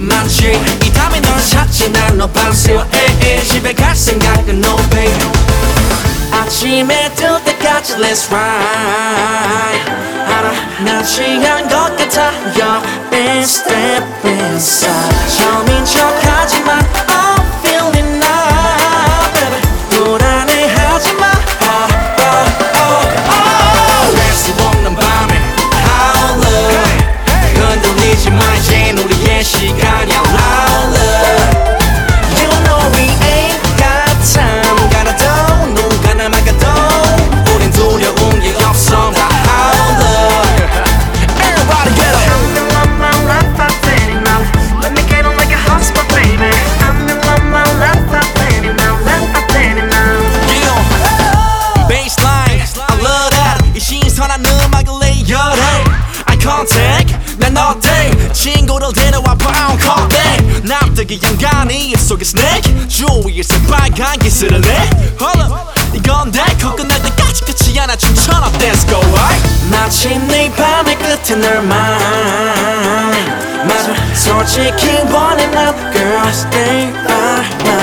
분위기 많지 이 다음에 널 찾지 난너 밤새워 에에 집에 갈 생각은 no babe 아침에 뜰 때까지 let's ride. 알아 난 취한 것 같아 You're in step inside 처음인 척하지 난 어때? 친구를 데려와 pound coffee. 납득이 양간이 입속에 snake. 주위에서 빨간 기스를 내. Up. 이건 내거 끝날 때까지 끝이 않아 춤춰라 Let's go right 마치 네 밤의 끝에 널 mine 맞아 솔직히 원해 난 Girl stay by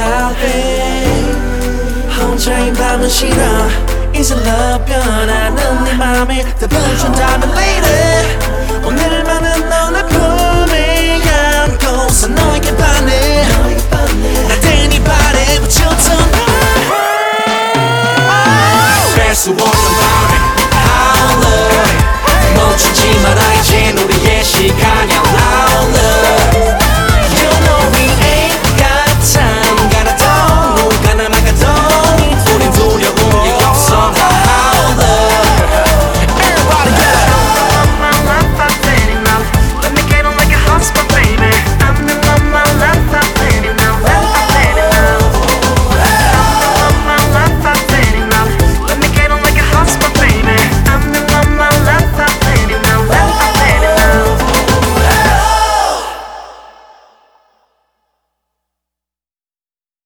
가해 혼자인 밤은 싫어 이제 변하는 네 맘에 다 보여준다면 lady 오늘만은 너를 품에 안고서 너에게 반해. 나대니 발에 붙여줘 뺄수 없는 마음에 I love 멈추지 마라 이젠 우리의 시간이야.